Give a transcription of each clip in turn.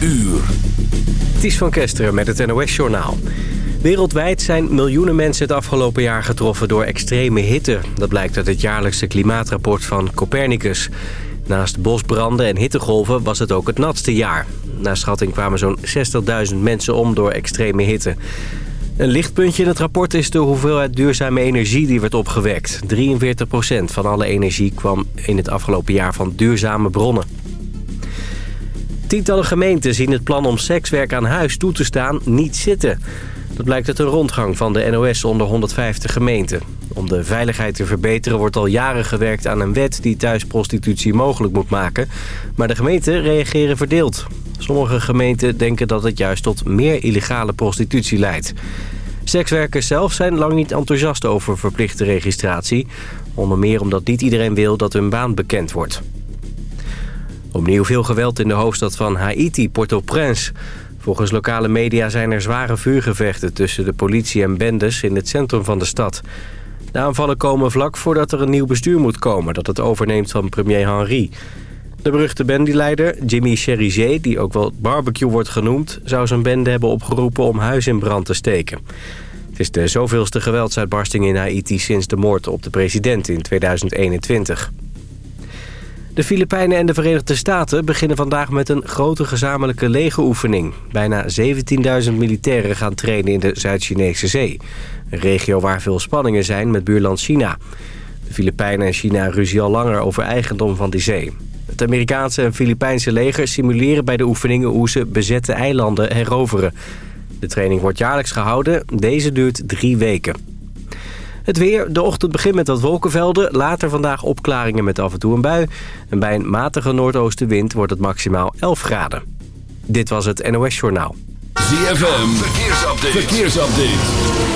uur. Ties van Kesteren met het NOS-journaal. Wereldwijd zijn miljoenen mensen het afgelopen jaar getroffen door extreme hitte. Dat blijkt uit het jaarlijkse klimaatrapport van Copernicus. Naast bosbranden en hittegolven was het ook het natste jaar. Na schatting kwamen zo'n 60.000 mensen om door extreme hitte. Een lichtpuntje in het rapport is de hoeveelheid duurzame energie die werd opgewekt. 43% van alle energie kwam in het afgelopen jaar van duurzame bronnen. Tientallen gemeenten zien het plan om sekswerk aan huis toe te staan niet zitten. Dat blijkt uit een rondgang van de NOS onder 150 gemeenten. Om de veiligheid te verbeteren wordt al jaren gewerkt aan een wet die thuisprostitutie mogelijk moet maken. Maar de gemeenten reageren verdeeld. Sommige gemeenten denken dat het juist tot meer illegale prostitutie leidt. Sekswerkers zelf zijn lang niet enthousiast over verplichte registratie. Onder meer omdat niet iedereen wil dat hun baan bekend wordt. Opnieuw veel geweld in de hoofdstad van Haiti, Port-au-Prince. Volgens lokale media zijn er zware vuurgevechten tussen de politie en bendes in het centrum van de stad. De aanvallen komen vlak voordat er een nieuw bestuur moet komen... dat het overneemt van premier Henry. De beruchte bendeleider Jimmy Cherizier, die ook wel barbecue wordt genoemd... zou zijn bende hebben opgeroepen om huis in brand te steken. Het is de zoveelste geweldsuitbarsting in Haiti sinds de moord op de president in 2021. De Filipijnen en de Verenigde Staten beginnen vandaag met een grote gezamenlijke legeroefening. Bijna 17.000 militairen gaan trainen in de Zuid-Chinese Zee. Een regio waar veel spanningen zijn met buurland China. De Filipijnen en China ruzie al langer over eigendom van die zee. Het Amerikaanse en Filipijnse leger simuleren bij de oefeningen hoe ze bezette eilanden heroveren. De training wordt jaarlijks gehouden. Deze duurt drie weken. Het weer, de ochtend begint met wat wolkenvelden. Later vandaag opklaringen met af en toe een bui. En bij een matige noordoostenwind wordt het maximaal 11 graden. Dit was het NOS Journaal. ZFM, verkeersupdate. verkeersupdate.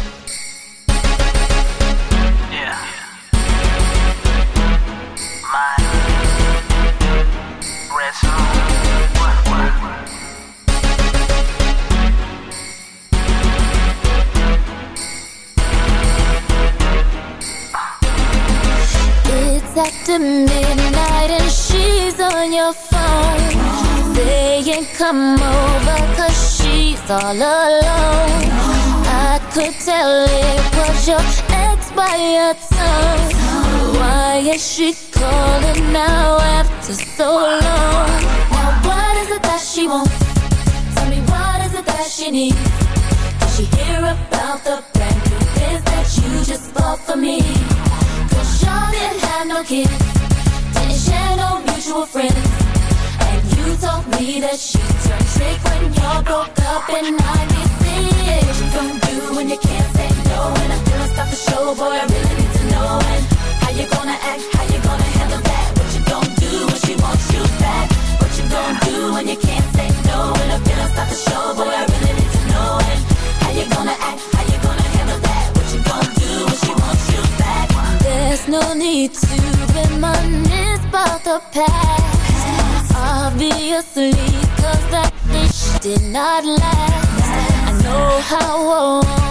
After midnight and she's on your phone Saying come over cause she's all alone. I could tell it was your ex by your tone. Why is she calling now after so long? Now what is it that she wants? Tell me what is it that she needs? Did she hear about the brand new biz that you just bought for me? Cause y'all didn't have no kids, didn't share no mutual friends. And you told me that she turned trick when y'all broke up and I see What you gonna do when you can't say no. And I feel like stop the show, boy, I really need to know. And how you gonna act, how you gonna handle that? What you gonna do when she wants you back? What you gonna do when you can't say no? And I feel like stop the show, boy, I no need to reminisce about the past. Obviously, cause that dish did not last. I know how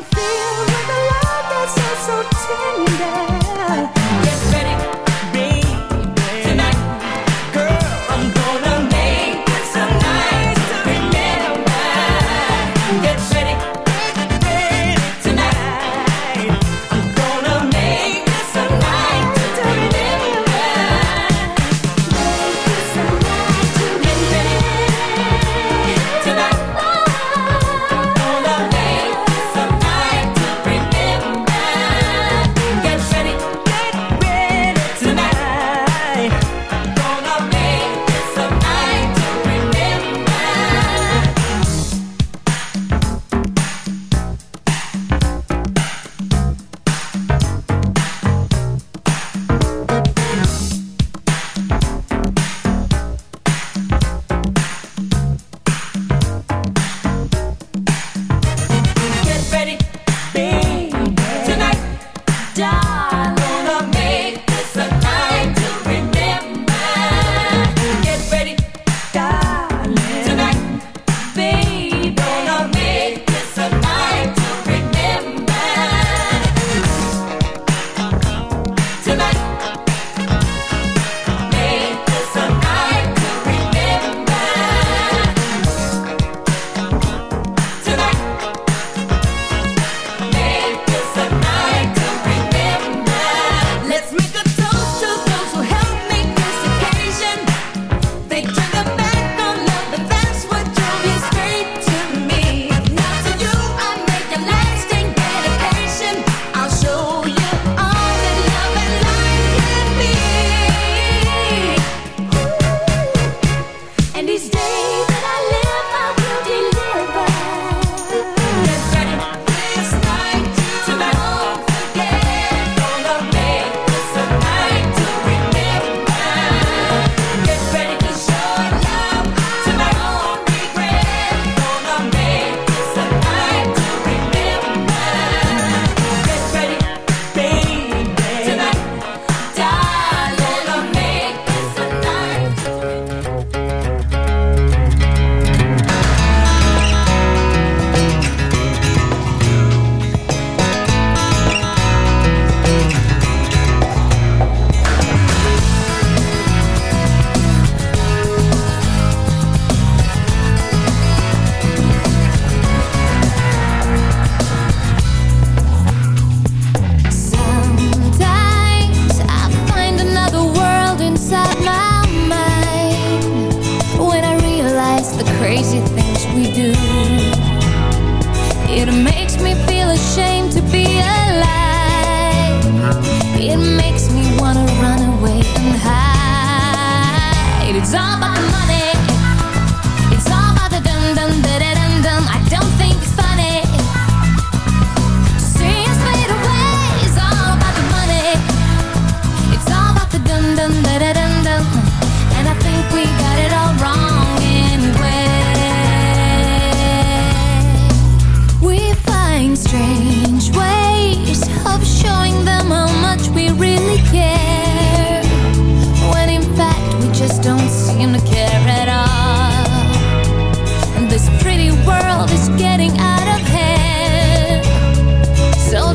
can feel with a love that's so, so tender.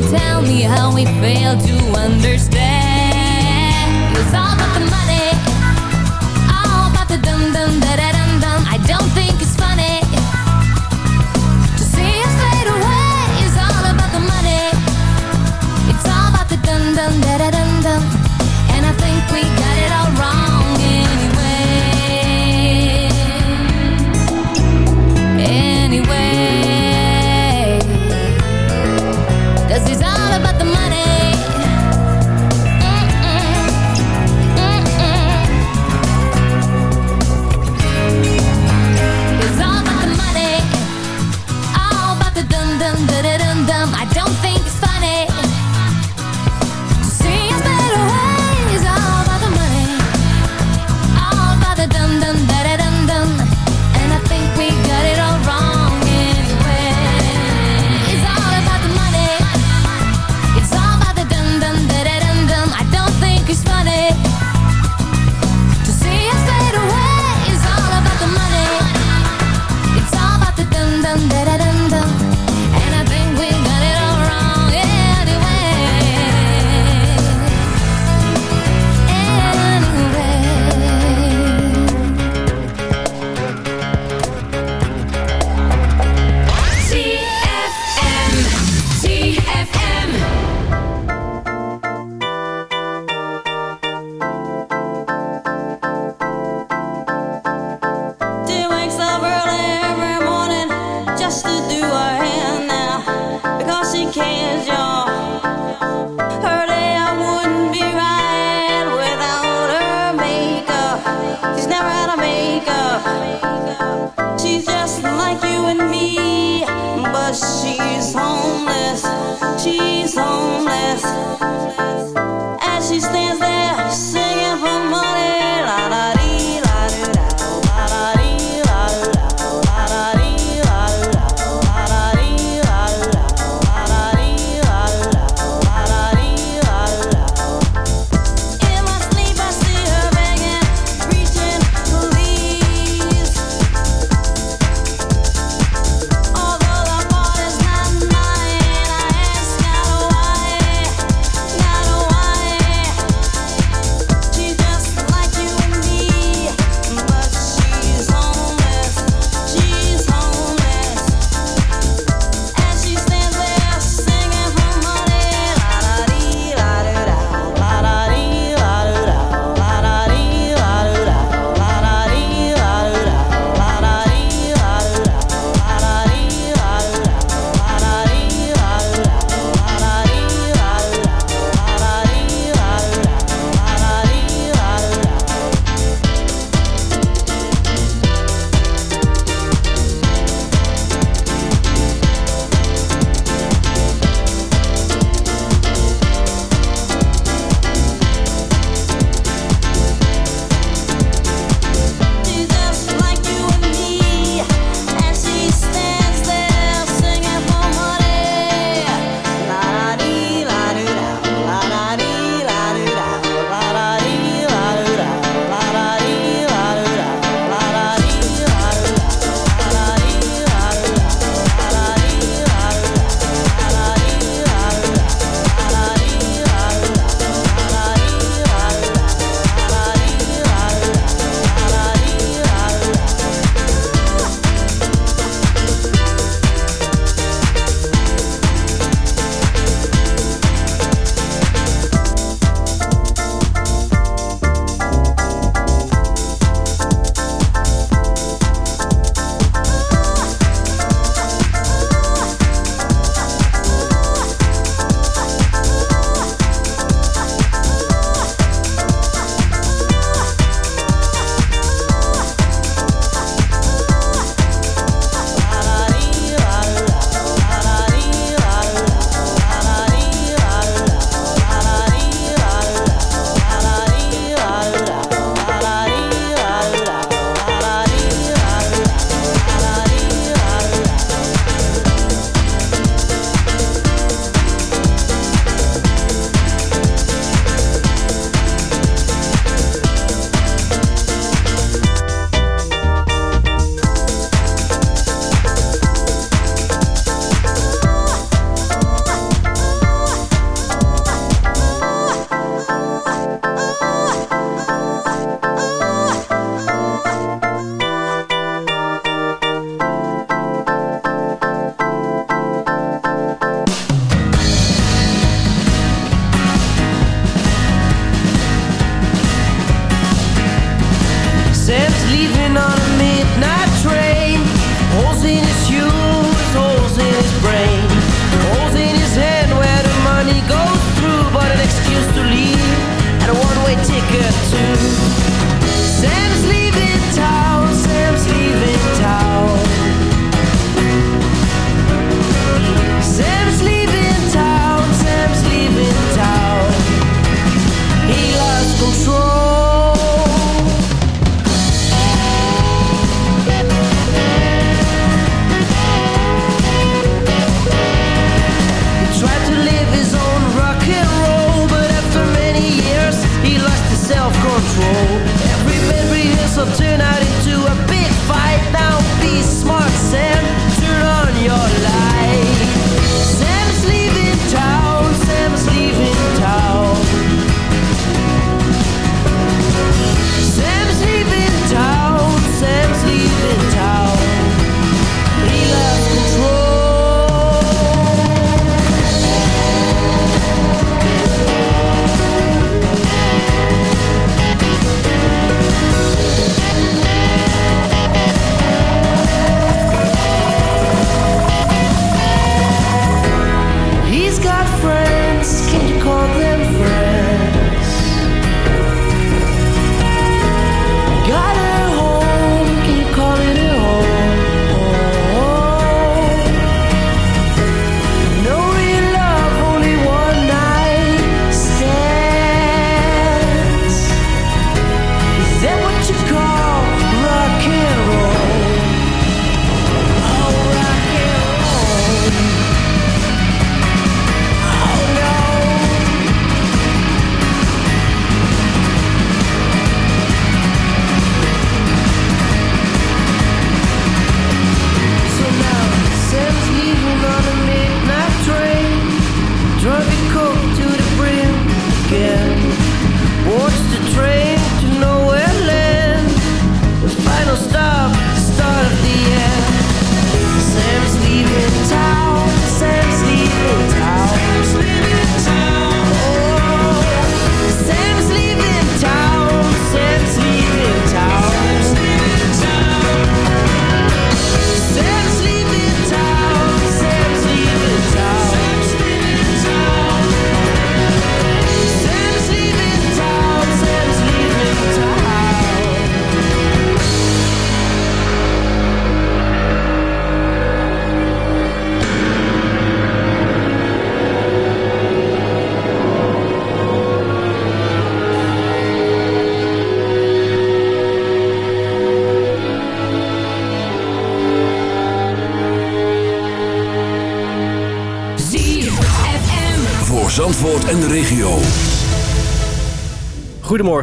tell me how we fail to understand. It's all about the money. She's never had a makeup. She's just like you and me, but she's homeless. She's homeless. As she stands there singing for money, la la.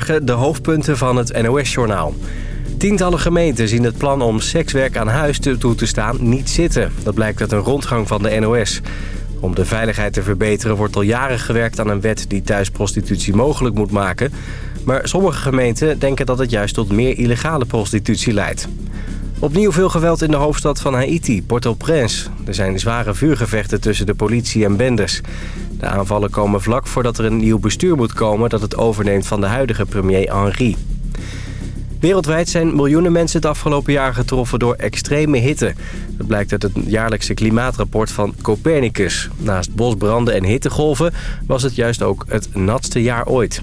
De hoofdpunten van het NOS-journaal. Tientallen gemeenten zien het plan om sekswerk aan huis toe te staan niet zitten. Dat blijkt uit een rondgang van de NOS. Om de veiligheid te verbeteren wordt al jaren gewerkt aan een wet die thuisprostitutie mogelijk moet maken. Maar sommige gemeenten denken dat het juist tot meer illegale prostitutie leidt. Opnieuw veel geweld in de hoofdstad van Haiti, Port-au-Prince. Er zijn zware vuurgevechten tussen de politie en bendes. De aanvallen komen vlak voordat er een nieuw bestuur moet komen... dat het overneemt van de huidige premier Henri. Wereldwijd zijn miljoenen mensen het afgelopen jaar getroffen door extreme hitte. Dat blijkt uit het jaarlijkse klimaatrapport van Copernicus. Naast bosbranden en hittegolven was het juist ook het natste jaar ooit.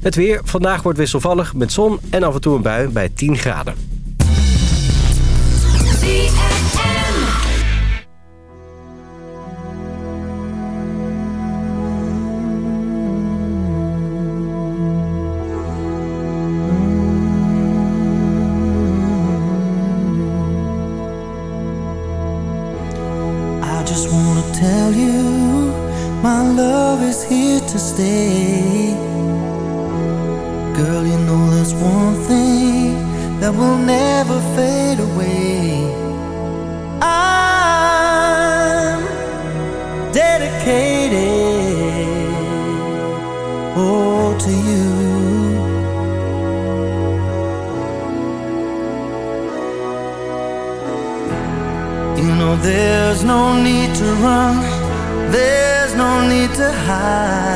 Het weer. Vandaag wordt wisselvallig met zon en af en toe een bui bij 10 graden. stay. Girl, you know there's one thing that will never fade away. I'm dedicated, oh, to you. You know there's no need to run, there's no need to hide.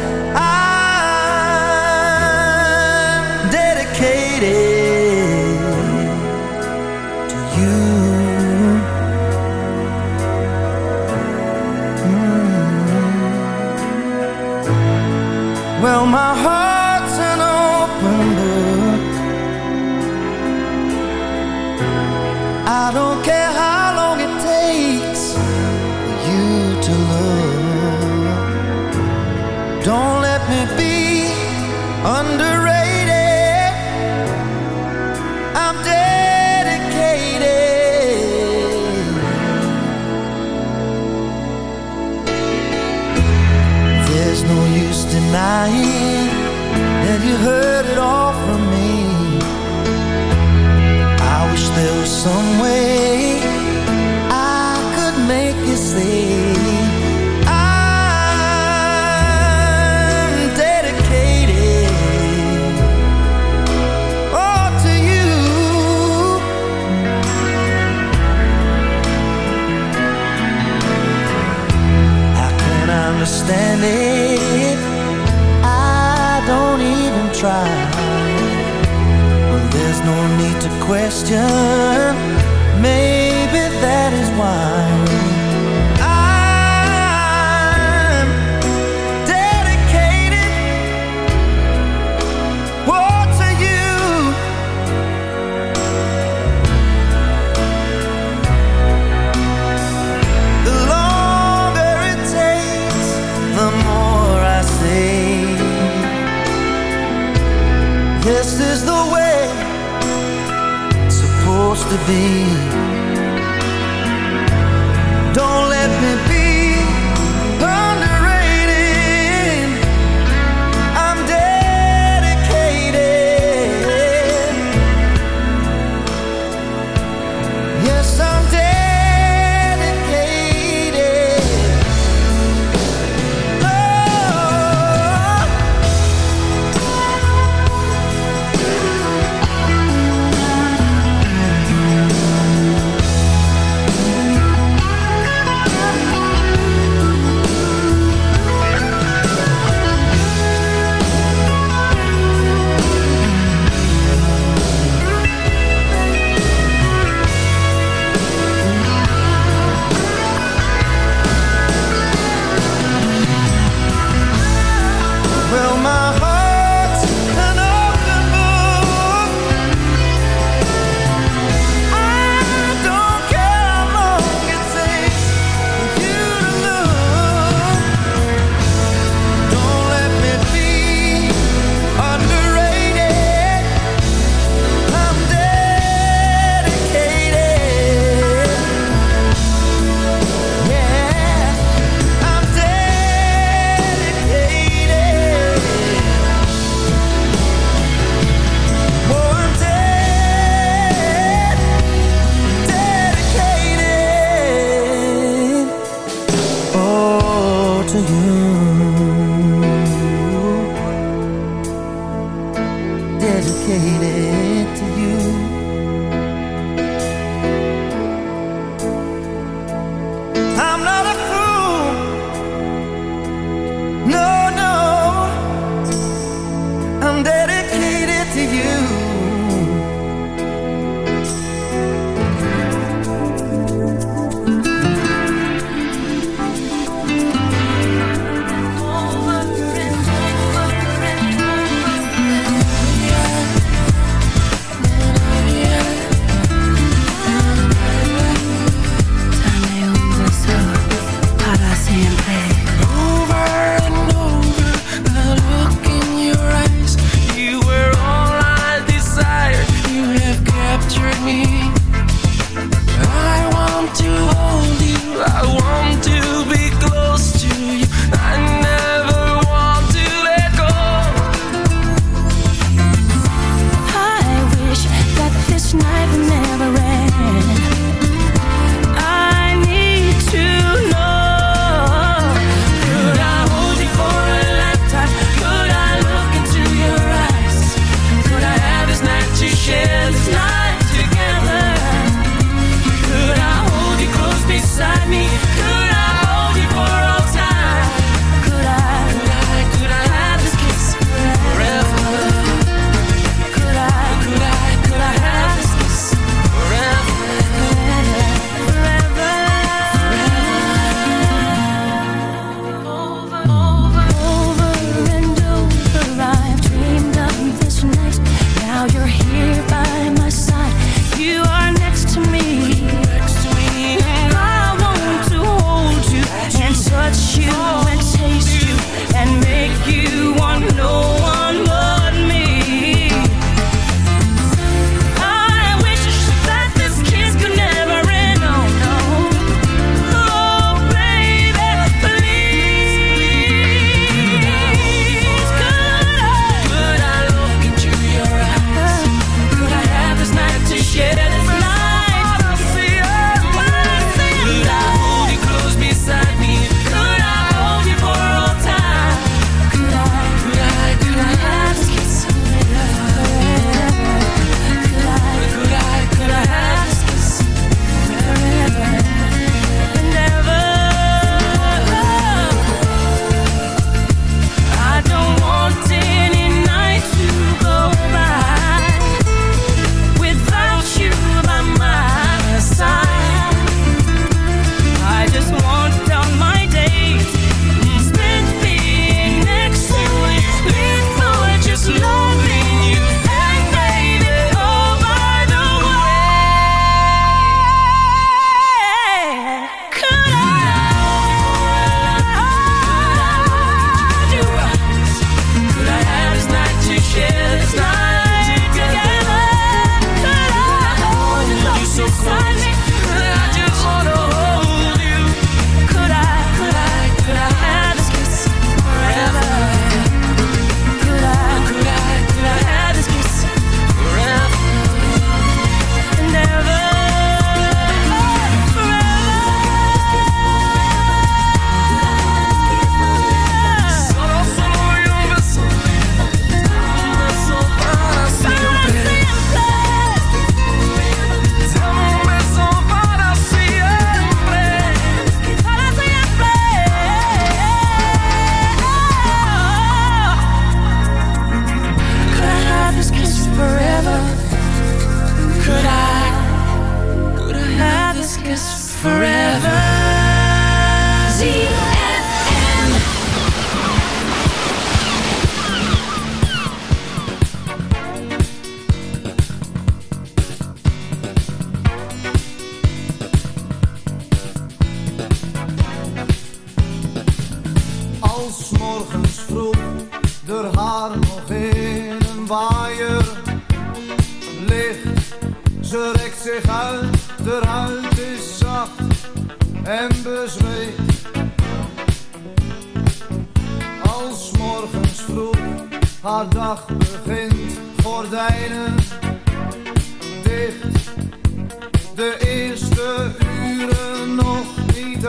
hurt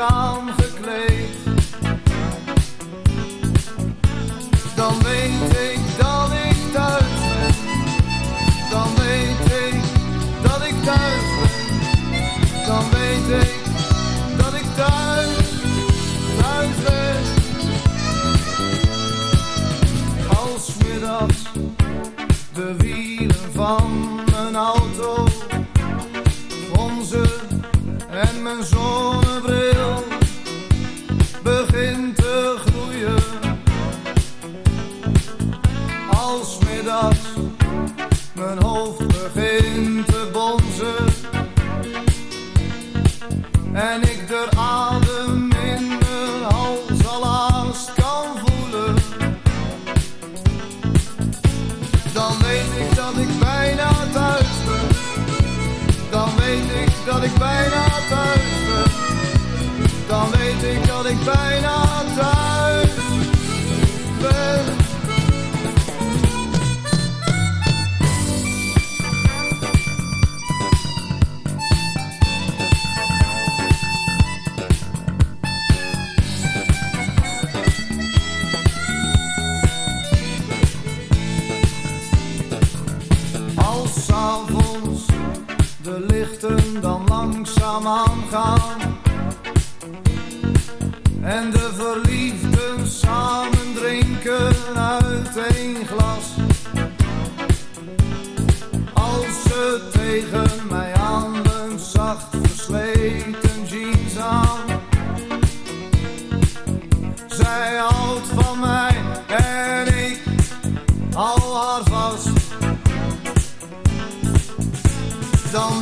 come home. houdt van mij en ik hou haar vast. Dan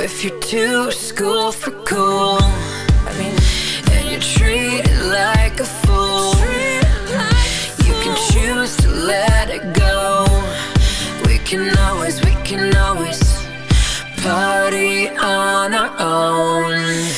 if you're too school for cool. And you're treated like a fool. You can choose to let it go. We can always, we can always Party on our own.